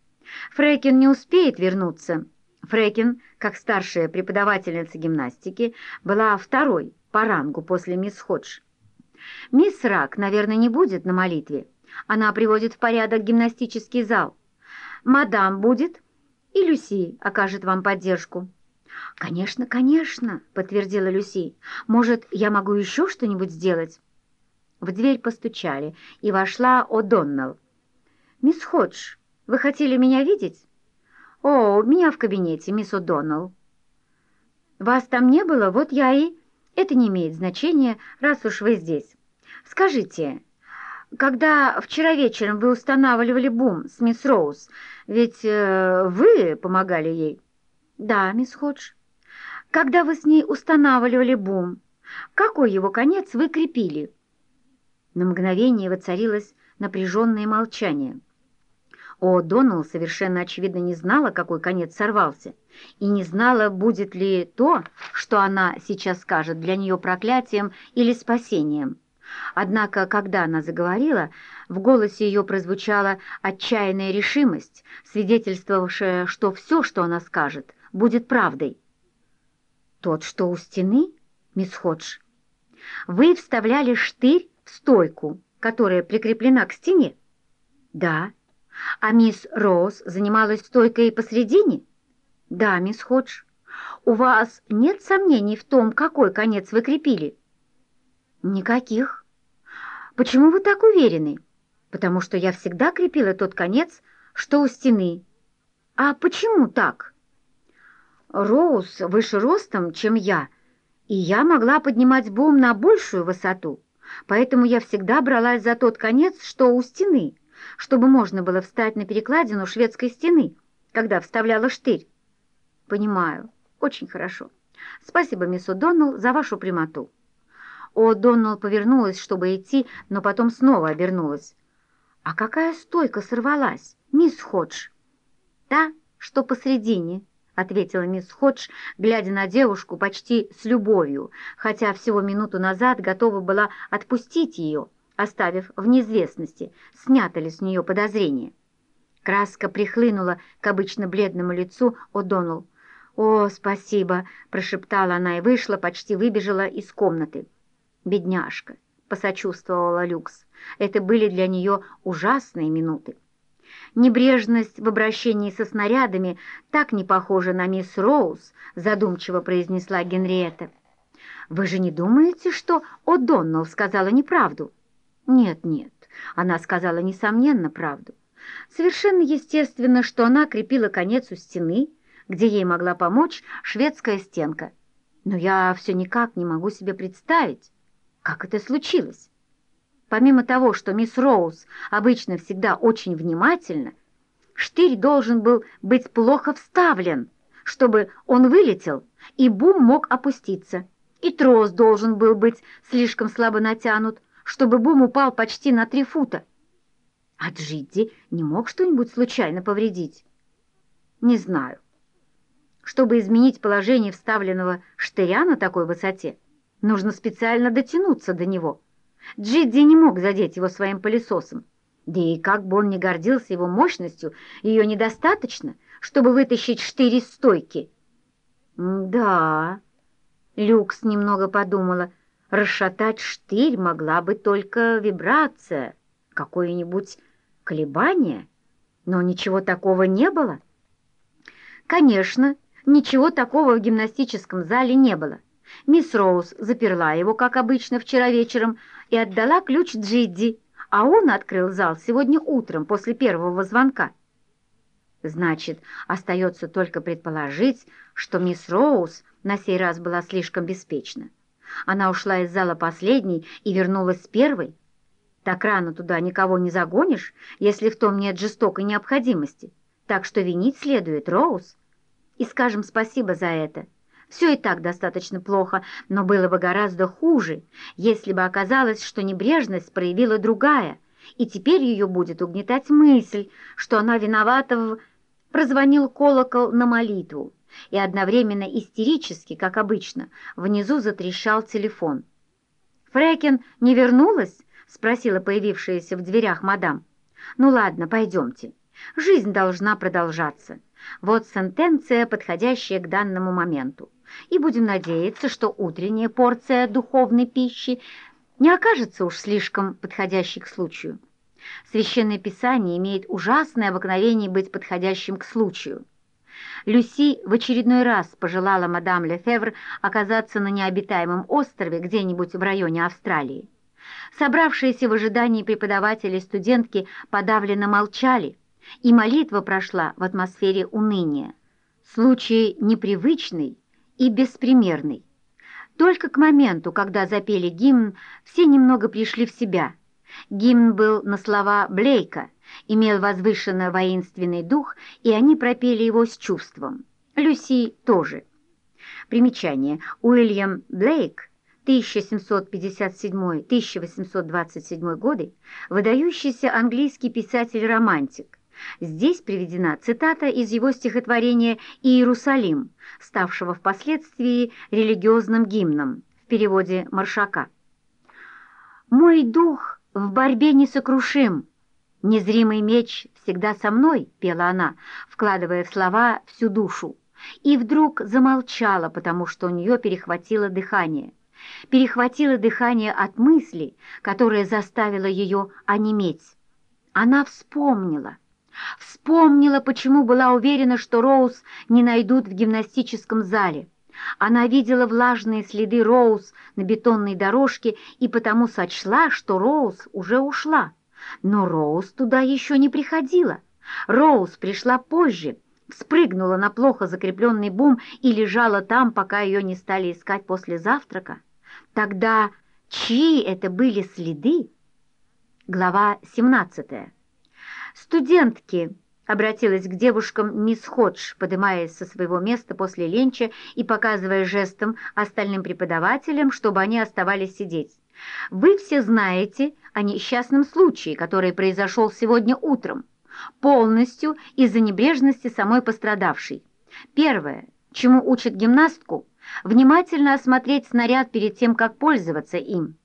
S1: Фрейкин не успеет вернуться». Фрейкин, как старшая преподавательница гимнастики, была второй по рангу после мисс Ходж. Мисс Рак, наверное, не будет на молитве. Она приводит в порядок гимнастический зал. Мадам будет, и Люси окажет вам поддержку. «Конечно, конечно», — подтвердила Люси. «Может, я могу еще что-нибудь сделать?» В дверь постучали, и вошла О'Доннелл. «Мисс Ходж, вы хотели меня видеть?» «О, у меня в кабинете, мисс О'Доннелл». «Вас там не было, вот я и...» «Это не имеет значения, раз уж вы здесь. Скажите, когда вчера вечером вы устанавливали бум с мисс Роуз, ведь э, вы помогали ей?» «Да, мисс Ходж». «Когда вы с ней устанавливали бум, какой его конец вы крепили?» На мгновение воцарилось напряженное молчание. О, Доналл совершенно очевидно не знала, какой конец сорвался, и не знала, будет ли то, что она сейчас скажет, для нее проклятием или спасением. Однако, когда она заговорила, в голосе ее прозвучала отчаянная решимость, свидетельствовавшая, что все, что она скажет, будет правдой. «Тот, что у стены, мисс Ходж, вы вставляли штырь в стойку, которая прикреплена к стене?» «Да». «А мисс Роуз занималась стойкой посредине?» «Да, мисс Ходж. У вас нет сомнений в том, какой конец вы крепили?» «Никаких». «Почему вы так уверены?» «Потому что я всегда крепила тот конец, что у стены». «А почему так?» «Роуз выше ростом, чем я, и я могла поднимать бум на большую высоту, поэтому я всегда бралась за тот конец, что у стены» чтобы можно было встать на перекладину шведской стены, когда вставляла штырь. Понимаю. Очень хорошо. Спасибо, мисс О'Доннелл, за вашу прямоту. О'Доннелл повернулась, чтобы идти, но потом снова обернулась. А какая стойка сорвалась, мисс Ходж? Та, что посредине, — ответила мисс Ходж, глядя на девушку почти с любовью, хотя всего минуту назад готова была отпустить ее, — оставив в неизвестности, снято ли с нее подозрение. Краска прихлынула к обычно бледному лицу О'Доннелл. «О, спасибо!» — прошептала она и вышла, почти выбежала из комнаты. «Бедняжка!» — посочувствовала Люкс. Это были для нее ужасные минуты. «Небрежность в обращении со снарядами так не похожа на мисс Роуз», — задумчиво произнесла Генриетта. «Вы же не думаете, что О'Доннелл сказала неправду?» Нет, нет, она сказала несомненно правду. Совершенно естественно, что она крепила конец у стены, где ей могла помочь шведская стенка. Но я все никак не могу себе представить, как это случилось. Помимо того, что мисс Роуз обычно всегда очень внимательна, штырь должен был быть плохо вставлен, чтобы он вылетел, и бум мог опуститься, и трос должен был быть слишком слабо натянут, чтобы бум упал почти на три фута. А Джидди не мог что-нибудь случайно повредить? Не знаю. Чтобы изменить положение вставленного штыря на такой высоте, нужно специально дотянуться до него. Джидди не мог задеть его своим пылесосом. Да и как бы он ни гордился его мощностью, ее недостаточно, чтобы вытащить штырь стойки. «Да...» — Люкс немного подумала. «Расшатать штырь могла бы только вибрация, какое-нибудь колебание, но ничего такого не было». Конечно, ничего такого в гимнастическом зале не было. Мисс Роуз заперла его, как обычно, вчера вечером и отдала ключ Джидди, а он открыл зал сегодня утром после первого звонка. Значит, остается только предположить, что мисс Роуз на сей раз была слишком беспечна. Она ушла из зала последней и вернулась первой. Так рано туда никого не загонишь, если в том нет жестокой необходимости. Так что винить следует Роуз. И скажем спасибо за это. Все и так достаточно плохо, но было бы гораздо хуже, если бы оказалось, что небрежность проявила другая, и теперь ее будет угнетать мысль, что она виновата в... Прозвонил колокол на молитву, и одновременно истерически, как обычно, внизу затрещал телефон. «Фрэкин не вернулась?» — спросила появившаяся в дверях мадам. «Ну ладно, пойдемте. Жизнь должна продолжаться. Вот сентенция, подходящая к данному моменту и будем надеяться, что утренняя порция духовной пищи не окажется уж слишком подходящей к случаю. Священное Писание имеет ужасное обыкновение быть подходящим к случаю. Люси в очередной раз пожелала мадам Лефевр оказаться на необитаемом острове где-нибудь в районе Австралии. Собравшиеся в ожидании преподаватели и студентки подавленно молчали, и молитва прошла в атмосфере уныния. Случай непривычный и беспримерный. Только к моменту, когда запели гимн, все немного пришли в себя. Гимн был на слова Блейка, имел возвышенно воинственный дух, и они пропели его с чувством. Люси тоже. Примечание. Уильям Блейк 1757-1827 годы, выдающийся английский писатель-романтик, Здесь приведена цитата из его стихотворения «Иерусалим», ставшего впоследствии религиозным гимном в переводе Маршака. «Мой дух в борьбе несокрушим, незримый меч всегда со мной», — пела она, вкладывая в слова всю душу, и вдруг замолчала, потому что у нее перехватило дыхание. Перехватило дыхание от мысли, которая заставила ее онеметь. Она вспомнила, Вспомнила, почему была уверена, что Роуз не найдут в гимнастическом зале. Она видела влажные следы Роуз на бетонной дорожке и потому сочла, что Роуз уже ушла. Но Роуз туда еще не приходила. Роуз пришла позже, спрыгнула на плохо закрепленный бум и лежала там, пока ее не стали искать после завтрака. Тогда чьи это были следы? Глава 17. «Студентки!» — обратилась к девушкам мисс Ходж, поднимаясь со своего места после ленча и показывая жестом остальным преподавателям, чтобы они оставались сидеть. «Вы все знаете о несчастном случае, который произошел сегодня утром, полностью из-за небрежности самой пострадавшей. Первое, чему учат гимнастку, внимательно осмотреть снаряд перед тем, как пользоваться им».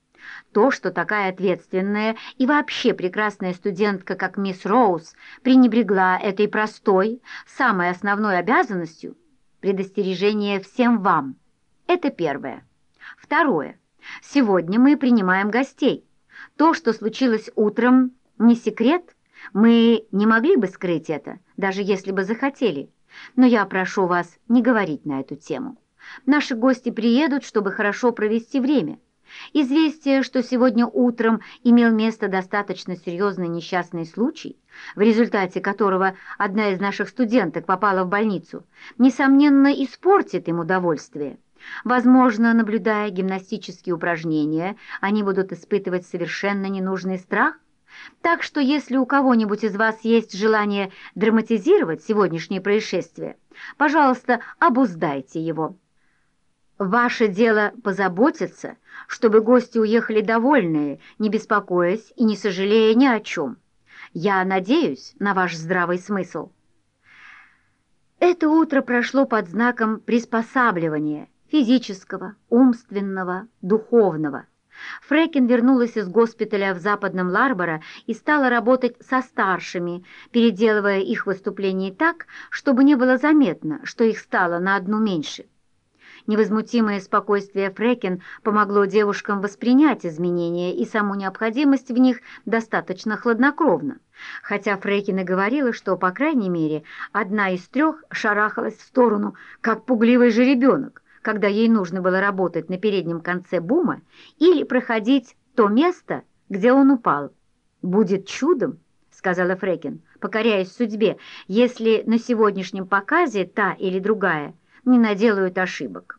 S1: То, что такая ответственная и вообще прекрасная студентка, как мисс Роуз, пренебрегла этой простой, самой основной обязанностью, предостережение всем вам. Это первое. Второе. Сегодня мы принимаем гостей. То, что случилось утром, не секрет. Мы не могли бы скрыть это, даже если бы захотели. Но я прошу вас не говорить на эту тему. Наши гости приедут, чтобы хорошо провести время. Известие, что сегодня утром имел место достаточно серьезный несчастный случай, в результате которого одна из наших студенток попала в больницу, несомненно, испортит им удовольствие. Возможно, наблюдая гимнастические упражнения, они будут испытывать совершенно ненужный страх. Так что если у кого-нибудь из вас есть желание драматизировать сегодняшнее происшествие, пожалуйста, обуздайте его. Ваше дело позаботиться, чтобы гости уехали довольные, не беспокоясь и не сожалея ни о чем. Я надеюсь на ваш здравый смысл. Это утро прошло под знаком приспосабливания физического, умственного, духовного. Фрекин вернулась из госпиталя в западном Ларборо и стала работать со старшими, переделывая их выступления так, чтобы не было заметно, что их стало на одну меньше. Невозмутимое спокойствие Фрекин помогло девушкам воспринять изменения и саму необходимость в них достаточно хладнокровно, хотя Фрекин и говорила, что, по крайней мере, одна из трех шарахалась в сторону, как пугливый жеребенок, когда ей нужно было работать на переднем конце бума или проходить то место, где он упал. «Будет чудом», — сказала Фрекин, покоряясь судьбе, если на сегодняшнем показе та или другая не наделают ошибок.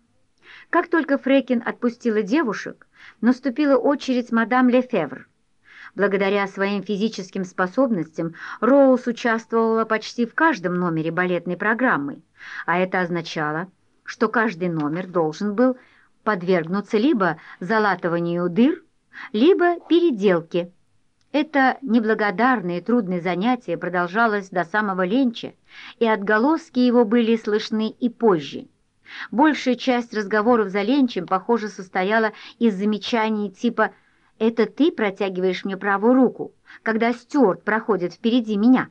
S1: Как только Фрекин отпустила девушек, наступила очередь мадам Лефевр. Благодаря своим физическим способностям Роуз участвовала почти в каждом номере балетной программы, а это означало, что каждый номер должен был подвергнуться либо залатыванию дыр, либо переделке. Это неблагодарное и трудное занятие продолжалось до самого ленча, и отголоски его были слышны и позже. Большая часть разговоров за ленчем, похоже, состояла из замечаний типа «Это ты протягиваешь мне правую руку, когда Стюарт проходит впереди меня».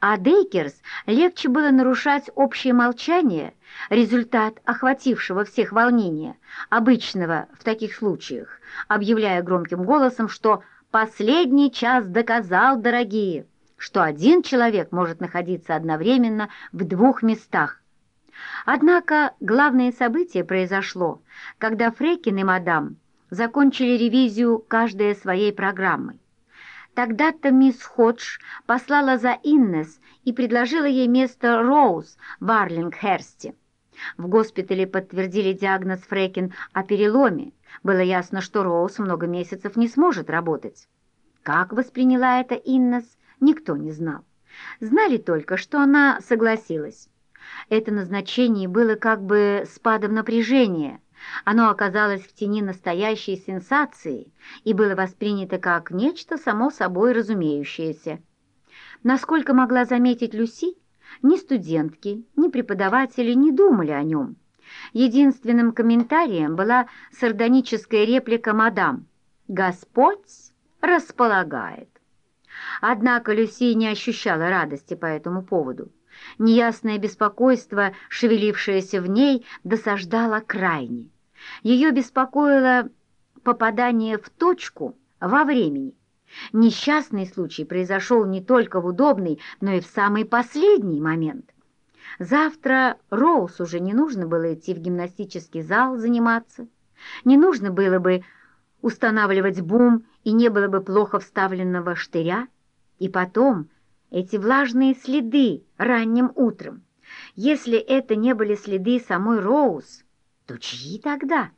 S1: А Дейкерс легче было нарушать общее молчание, результат охватившего всех волнения, обычного в таких случаях, объявляя громким голосом, что «последний час доказал, дорогие», что один человек может находиться одновременно в двух местах. Однако главное событие произошло, когда Фрекин и мадам закончили ревизию каждой своей программы. Тогда-то мисс Ходж послала за Иннес и предложила ей место Роуз в Арлингхерсте. В госпитале подтвердили диагноз Фрекин о переломе. Было ясно, что Роуз много месяцев не сможет работать. Как восприняла это Иннес, никто не знал. Знали только, что она согласилась. Это назначение было как бы спадом напряжения, оно оказалось в тени настоящей сенсации и было воспринято как нечто само собой разумеющееся. Насколько могла заметить Люси, ни студентки, ни преподаватели не думали о нем. Единственным комментарием была сардоническая реплика мадам «Господь располагает». Однако Люси не ощущала радости по этому поводу. Неясное беспокойство, шевелившееся в ней, досаждало крайне. Ее беспокоило попадание в точку во времени. Несчастный случай произошел не только в удобный, но и в самый последний момент. Завтра Роуз уже не нужно было идти в гимнастический зал заниматься, не нужно было бы устанавливать бум и не было бы плохо вставленного штыря. И потом эти влажные следы ранним утром. Если это не были следы самой Роуз, то чьи тогда?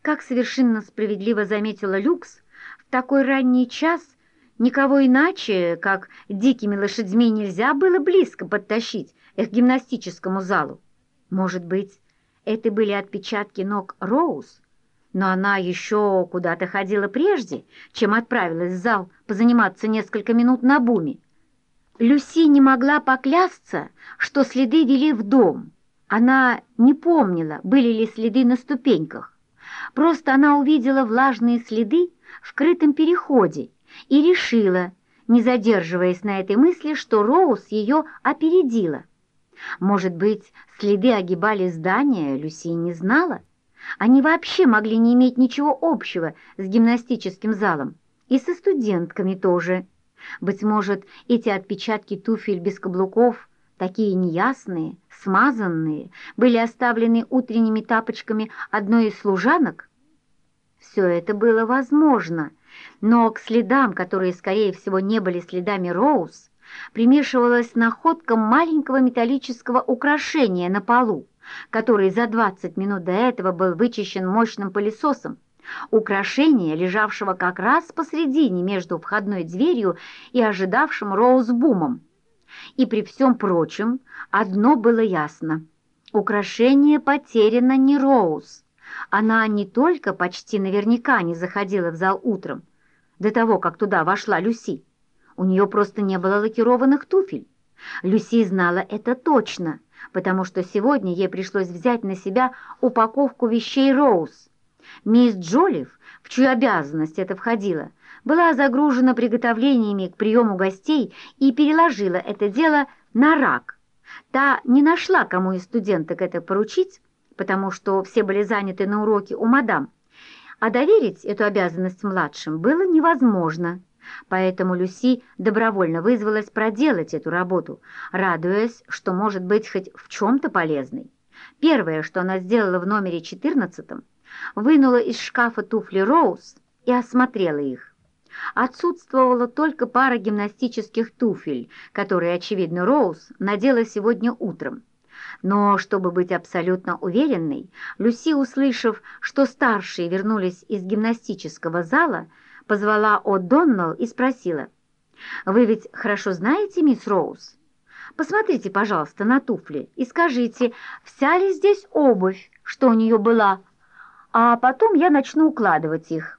S1: Как совершенно справедливо заметила Люкс, в такой ранний час никого иначе, как дикими лошадьми, нельзя было близко подтащить их к гимнастическому залу. Может быть, это были отпечатки ног Роуз, но она еще куда-то ходила прежде, чем отправилась в зал позаниматься несколько минут на буме. Люси не могла поклясться, что следы вели в дом, она не помнила, были ли следы на ступеньках. Просто она увидела влажные следы в крытом переходе и решила, не задерживаясь на этой мысли, что Роуз ее опередила. Может быть, следы огибали здание, Люси не знала? Они вообще могли не иметь ничего общего с гимнастическим залом. И со студентками тоже. Быть может, эти отпечатки туфель без каблуков – такие неясные, смазанные, были оставлены утренними тапочками одной из служанок? Все это было возможно, но к следам, которые, скорее всего, не были следами Роуз, примешивалась находка маленького металлического украшения на полу, который за 20 минут до этого был вычищен мощным пылесосом. Украшение, лежавшего как раз посредине между входной дверью и ожидавшим Роуз бумом. И при всем прочем одно было ясно. Украшение потеряно не Роуз. Она не только почти наверняка не заходила в зал утром, до того, как туда вошла Люси. У нее просто не было лакированных туфель. Люси знала это точно, потому что сегодня ей пришлось взять на себя упаковку вещей Роуз. Мисс Джолиф, в чью обязанность это входило, была загружена приготовлениями к приему гостей и переложила это дело на рак. Та не нашла, кому из студенток это поручить, потому что все были заняты на уроке у мадам, а доверить эту обязанность младшим было невозможно. Поэтому Люси добровольно вызвалась проделать эту работу, радуясь, что может быть хоть в чем-то полезной. Первое, что она сделала в номере 14, вынула из шкафа туфли Роуз и осмотрела их. Отсутствовала только пара гимнастических туфель, которые, очевидно, Роуз надела сегодня утром. Но, чтобы быть абсолютно уверенной, Люси, услышав, что старшие вернулись из гимнастического зала, позвала О'Доннелл и спросила, «Вы ведь хорошо знаете мисс Роуз? Посмотрите, пожалуйста, на туфли и скажите, вся ли здесь обувь, что у нее была, а потом я начну укладывать их».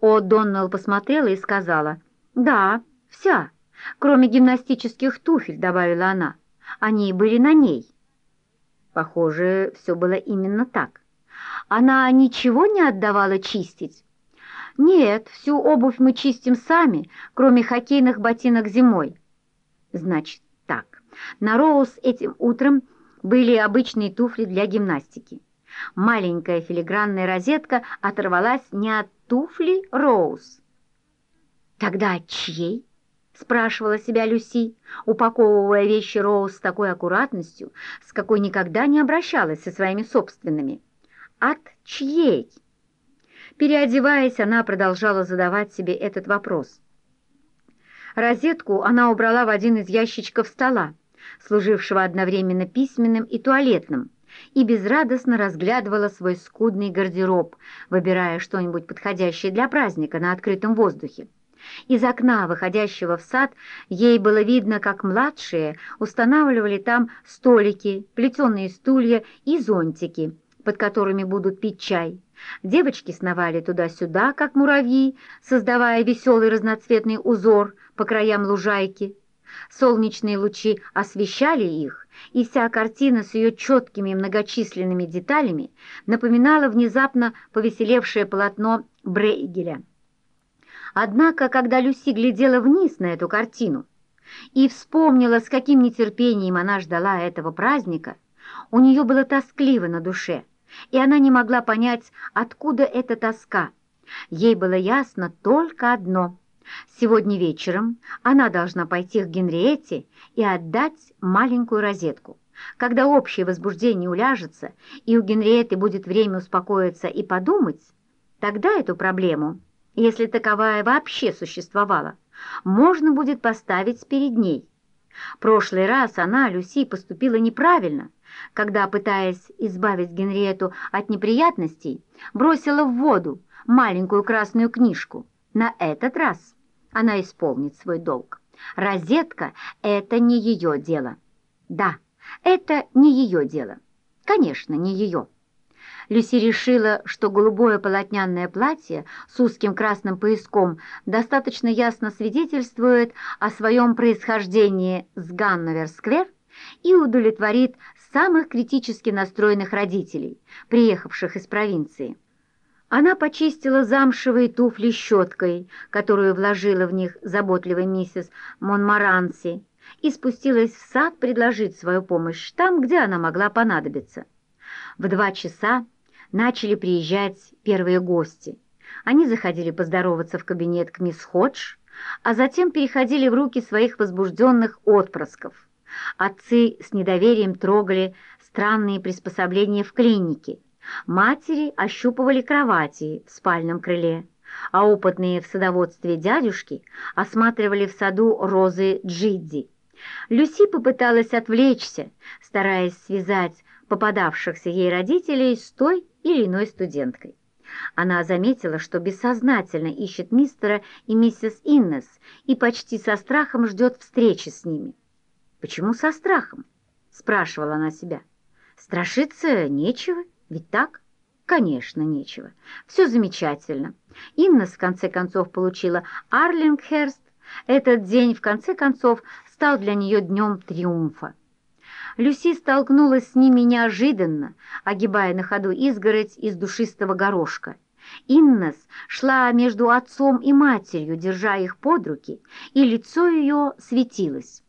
S1: О'Доннелл посмотрела и сказала, «Да, вся, кроме гимнастических туфель», — добавила она. «Они были на ней». Похоже, все было именно так. Она ничего не отдавала чистить? Нет, всю обувь мы чистим сами, кроме хоккейных ботинок зимой. Значит, так. На Роуз этим утром были обычные туфли для гимнастики. Маленькая филигранная розетка оторвалась не от туфли Роуз. «Тогда от чьей?» — спрашивала себя Люси, упаковывая вещи Роуз с такой аккуратностью, с какой никогда не обращалась со своими собственными. «От чьей?» Переодеваясь, она продолжала задавать себе этот вопрос. Розетку она убрала в один из ящичков стола, служившего одновременно письменным и туалетным, и безрадостно разглядывала свой скудный гардероб, выбирая что-нибудь подходящее для праздника на открытом воздухе. Из окна, выходящего в сад, ей было видно, как младшие устанавливали там столики, плетеные стулья и зонтики, под которыми будут пить чай. Девочки сновали туда-сюда, как муравьи, создавая веселый разноцветный узор по краям лужайки. Солнечные лучи освещали их, и вся картина с ее четкими многочисленными деталями напоминала внезапно повеселевшее полотно Брейгеля. Однако, когда Люси глядела вниз на эту картину и вспомнила, с каким нетерпением она ждала этого праздника, у нее было тоскливо на душе, и она не могла понять, откуда эта тоска. Ей было ясно только одно — Сегодня вечером она должна пойти к Генриетте и отдать маленькую розетку. Когда общее возбуждение уляжется, и у Генриетты будет время успокоиться и подумать, тогда эту проблему, если таковая вообще существовала, можно будет поставить перед ней. Прошлый раз она, Люси, поступила неправильно, когда, пытаясь избавить Генриетту от неприятностей, бросила в воду маленькую красную книжку. На этот раз она исполнит свой долг. Розетка — это не ее дело. Да, это не ее дело. Конечно, не ее. Люси решила, что голубое полотняное платье с узким красным пояском достаточно ясно свидетельствует о своем происхождении с Ганновер-сквер и удовлетворит самых критически настроенных родителей, приехавших из провинции. Она почистила замшевые туфли щеткой, которую вложила в них заботливая миссис Монмаранси, и спустилась в сад предложить свою помощь там, где она могла понадобиться. В два часа начали приезжать первые гости. Они заходили поздороваться в кабинет к мисс Ходж, а затем переходили в руки своих возбужденных отпрысков. Отцы с недоверием трогали странные приспособления в клинике – Матери ощупывали кровати в спальном крыле, а опытные в садоводстве дядюшки осматривали в саду розы Джидди. Люси попыталась отвлечься, стараясь связать попадавшихся ей родителей с той или иной студенткой. Она заметила, что бессознательно ищет мистера и миссис Иннес и почти со страхом ждет встречи с ними. «Почему со страхом?» — спрашивала она себя. «Страшиться нечего». Ведь так? Конечно, нечего. Все замечательно. Инна, в конце концов, получила Арлингхерст. Этот день, в конце концов, стал для нее днем триумфа. Люси столкнулась с ними неожиданно, огибая на ходу изгородь из душистого горошка. Иннес шла между отцом и матерью, держа их под руки, и лицо ее светилось.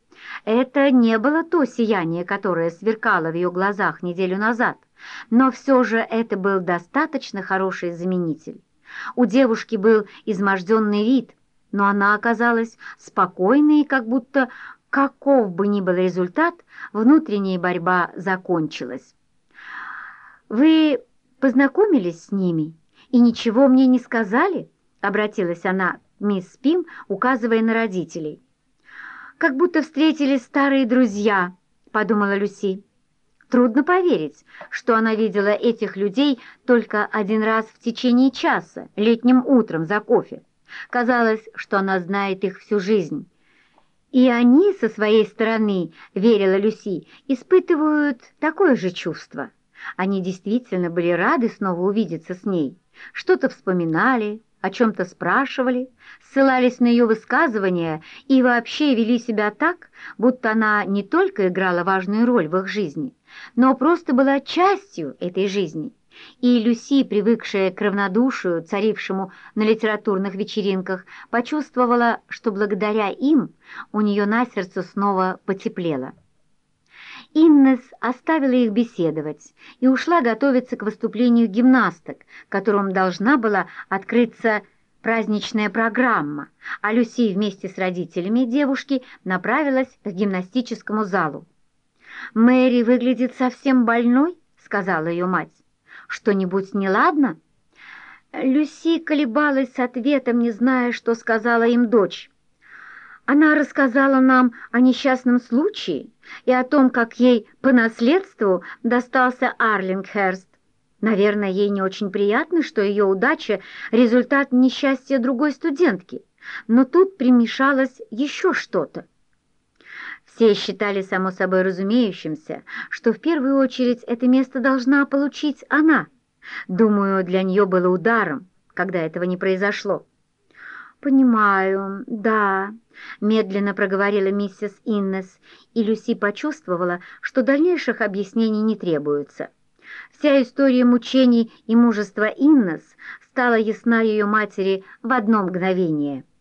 S1: Это не было то сияние, которое сверкало в ее глазах неделю назад, но все же это был достаточно хороший заменитель. У девушки был изможденный вид, но она оказалась спокойной как будто каков бы ни был результат, внутренняя борьба закончилась. «Вы познакомились с ними и ничего мне не сказали?» — обратилась она к мисс Пим, указывая на родителей. «Как будто встретились старые друзья», — подумала Люси. Трудно поверить, что она видела этих людей только один раз в течение часа, летним утром за кофе. Казалось, что она знает их всю жизнь. И они, со своей стороны, верила Люси, испытывают такое же чувство. Они действительно были рады снова увидеться с ней, что-то вспоминали, о чем-то спрашивали, ссылались на ее высказывания и вообще вели себя так, будто она не только играла важную роль в их жизни, но просто была частью этой жизни. И Люси, привыкшая к равнодушию, царившему на литературных вечеринках, почувствовала, что благодаря им у нее на сердце снова потеплело. Иннес оставила их беседовать и ушла готовиться к выступлению гимнасток, которым должна была открыться праздничная программа, а Люси вместе с родителями девушки направилась к гимнастическому залу. «Мэри выглядит совсем больной», — сказала ее мать. «Что-нибудь неладно?» Люси колебалась с ответом, не зная, что сказала им дочь. Она рассказала нам о несчастном случае и о том, как ей по наследству достался Арлингхерст. Наверное, ей не очень приятно, что ее удача – результат несчастья другой студентки, но тут примешалось еще что-то. Все считали само собой разумеющимся, что в первую очередь это место должна получить она. Думаю, для нее было ударом, когда этого не произошло. «Понимаю, да», — медленно проговорила миссис Иннес, и Люси почувствовала, что дальнейших объяснений не требуется. Вся история мучений и мужества Иннес стала ясна ее матери в одно мгновение —